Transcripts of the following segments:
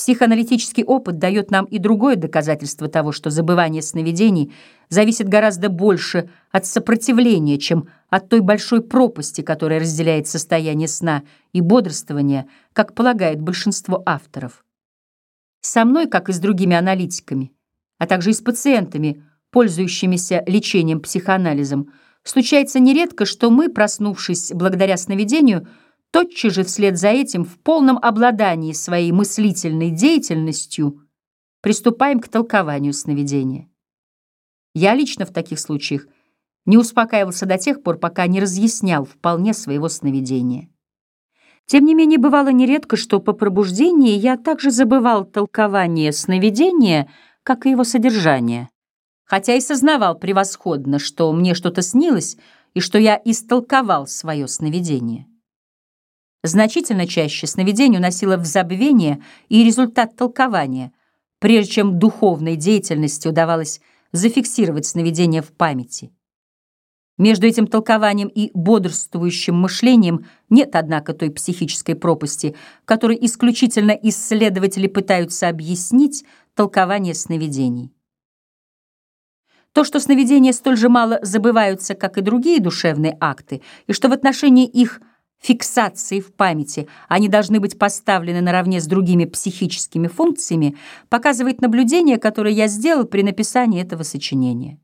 Психоаналитический опыт дает нам и другое доказательство того, что забывание сновидений зависит гораздо больше от сопротивления, чем от той большой пропасти, которая разделяет состояние сна и бодрствования, как полагает большинство авторов. Со мной, как и с другими аналитиками, а также и с пациентами, пользующимися лечением психоанализом, случается нередко, что мы, проснувшись благодаря сновидению, тотчас же вслед за этим в полном обладании своей мыслительной деятельностью приступаем к толкованию сновидения. Я лично в таких случаях не успокаивался до тех пор, пока не разъяснял вполне своего сновидения. Тем не менее, бывало нередко, что по пробуждении я также забывал толкование сновидения, как и его содержание, хотя и сознавал превосходно, что мне что-то снилось и что я истолковал свое сновидение. Значительно чаще сновидение уносило в забвение и результат толкования, прежде чем духовной деятельности удавалось зафиксировать сновидение в памяти. Между этим толкованием и бодрствующим мышлением нет, однако, той психической пропасти, которой исключительно исследователи пытаются объяснить толкование сновидений. То, что сновидения столь же мало забываются, как и другие душевные акты, и что в отношении их фиксации в памяти, они должны быть поставлены наравне с другими психическими функциями, показывает наблюдение, которое я сделал при написании этого сочинения.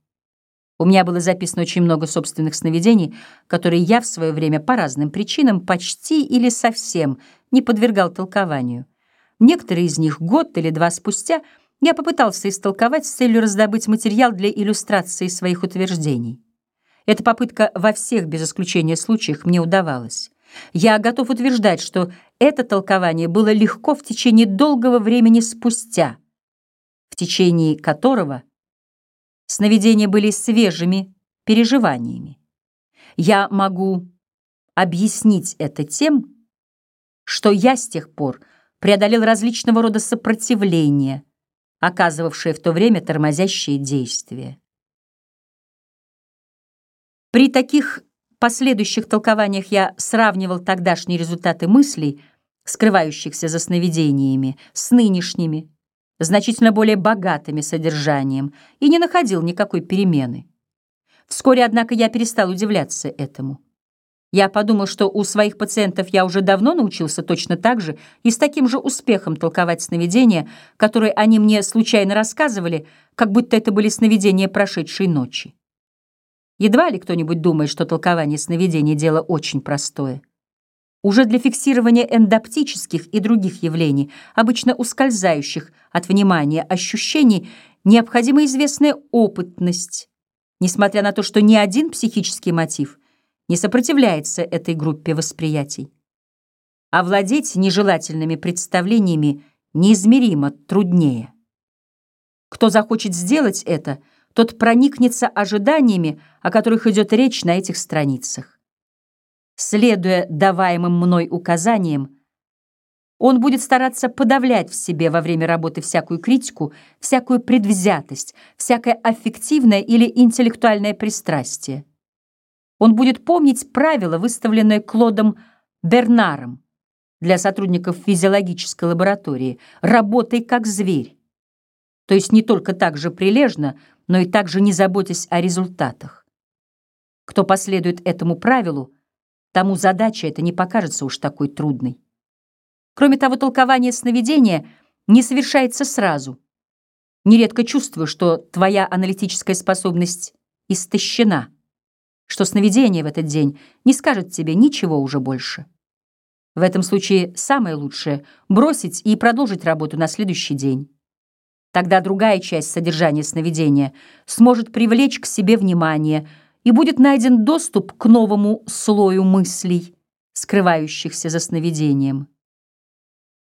У меня было записано очень много собственных сновидений, которые я в свое время по разным причинам почти или совсем не подвергал толкованию. Некоторые из них год или два спустя я попытался истолковать с целью раздобыть материал для иллюстрации своих утверждений. Эта попытка во всех, без исключения случаях, мне удавалась. Я готов утверждать, что это толкование было легко в течение долгого времени спустя, в течение которого сновидения были свежими переживаниями. Я могу объяснить это тем, что я с тех пор преодолел различного рода сопротивления, оказывавшие в то время тормозящие действия. При таких последующих толкованиях я сравнивал тогдашние результаты мыслей, скрывающихся за сновидениями, с нынешними, значительно более богатыми содержанием, и не находил никакой перемены. Вскоре, однако, я перестал удивляться этому. Я подумал, что у своих пациентов я уже давно научился точно так же и с таким же успехом толковать сновидения, которые они мне случайно рассказывали, как будто это были сновидения прошедшей ночи. Едва ли кто-нибудь думает, что толкование сновидений — дело очень простое. Уже для фиксирования эндоптических и других явлений, обычно ускользающих от внимания ощущений, необходима известная опытность, несмотря на то, что ни один психический мотив не сопротивляется этой группе восприятий. Овладеть нежелательными представлениями неизмеримо труднее. Кто захочет сделать это — тот проникнется ожиданиями, о которых идет речь на этих страницах. Следуя даваемым мной указаниям, он будет стараться подавлять в себе во время работы всякую критику, всякую предвзятость, всякое аффективное или интеллектуальное пристрастие. Он будет помнить правила, выставленные Клодом Бернаром для сотрудников физиологической лаборатории «работай как зверь», то есть не только так же прилежно, но и также не заботясь о результатах. Кто последует этому правилу, тому задача эта не покажется уж такой трудной. Кроме того, толкование сновидения не совершается сразу. Нередко чувствую, что твоя аналитическая способность истощена, что сновидение в этот день не скажет тебе ничего уже больше. В этом случае самое лучшее — бросить и продолжить работу на следующий день. Тогда другая часть содержания сновидения сможет привлечь к себе внимание, и будет найден доступ к новому слою мыслей, скрывающихся за сновидением.